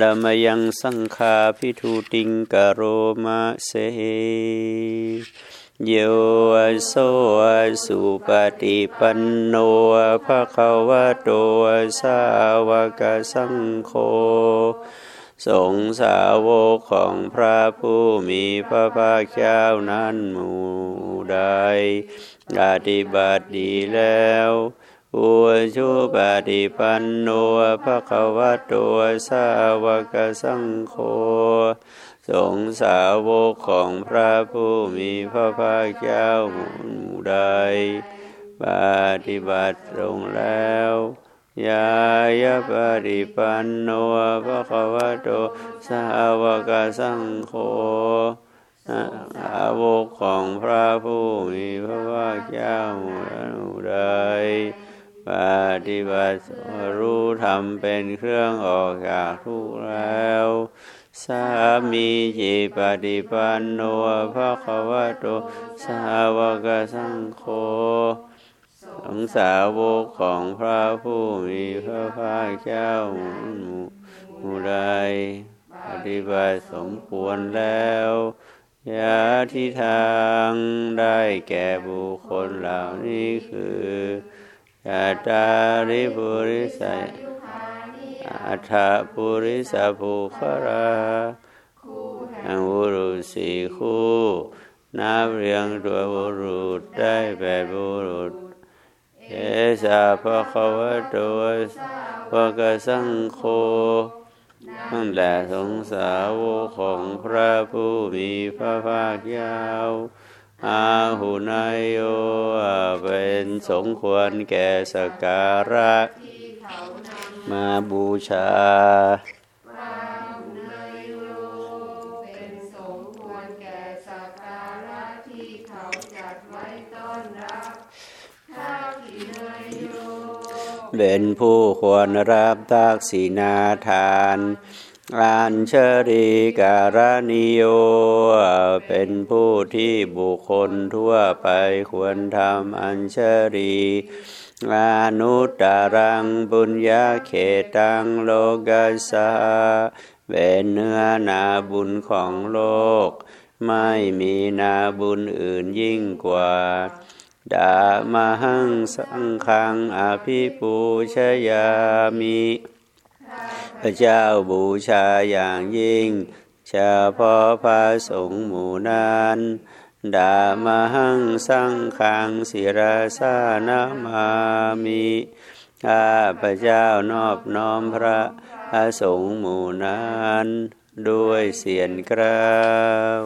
ดามยังสังคาพิทูติงกโรมาเสโยโสสุปฏิปันโนภะคะวะโตสาวกสังโฆสงสาวกของพระผู้มีพระภาคเจ้านั้นหมู่ใดปฏิบัติดีแล้ว อุชุปฏิปันโนภะคะวะโตสาวกสังโฆสงสาวกของพระผู้มีพระภาคเจ้าหมู่ใดปฏิบัติตรงแล้วยายาปฏิปันโนภะคะวะโตสาวกสังโฆสาวกของพระผู้มีพระภาคเจ้าหมู่ใด ปฏิบัติรู้ธรรมเป็นเครื่องออกจากทุกข์แล้ว สามีจิปฏิปันโนภะคะวะโตสาวกสังโฆสงสาวกของพระผู้มีพระภาคเจ้าหมู่ใดปฏิบัติสมควรแล้วยาที่ทางได้แก่บุคคลเหล่านี้คือ ยัตตาริปุริสัยอัฏฐปุริสภูคราอังบุรุษสี่คู่นับเรียงตัวบุรุษได้แปดบุรุษเอสาภะคะวะโตวะกสังโฆนั่นแหละสงสาวกของพระผู้มีพระภาคเจ้า อาหุนายโยเป็นสมควรแก่สการะ มาบูชาเป็นสมควรแก่สักการะที่เขาจัดไว้ต้อนรับข้าพินายโยเป็นผู้ควรรับทักษิณาทาน อัญเชริการนิโย เป็นผู้ที่บุคคลทั่วไปควรทำอัญเชรีอนุตตรังบุญญาเขตังโลกัสสะเป็นเนื้อนาบุญของโลก ไม่มีนาบุญอื่นยิ่งกว่าดามาหังสังขังอภิปูชยามิ พระเจ้าบูชาอย่างยิ่ง เฉพาะพระสงฆ์หมู่นั้นดามหังสังขังศิราสานามามิข้าพระเจ้านอบน้อมพระอสงฆ์หมู่นั้น ด้วยเสียงกล้าว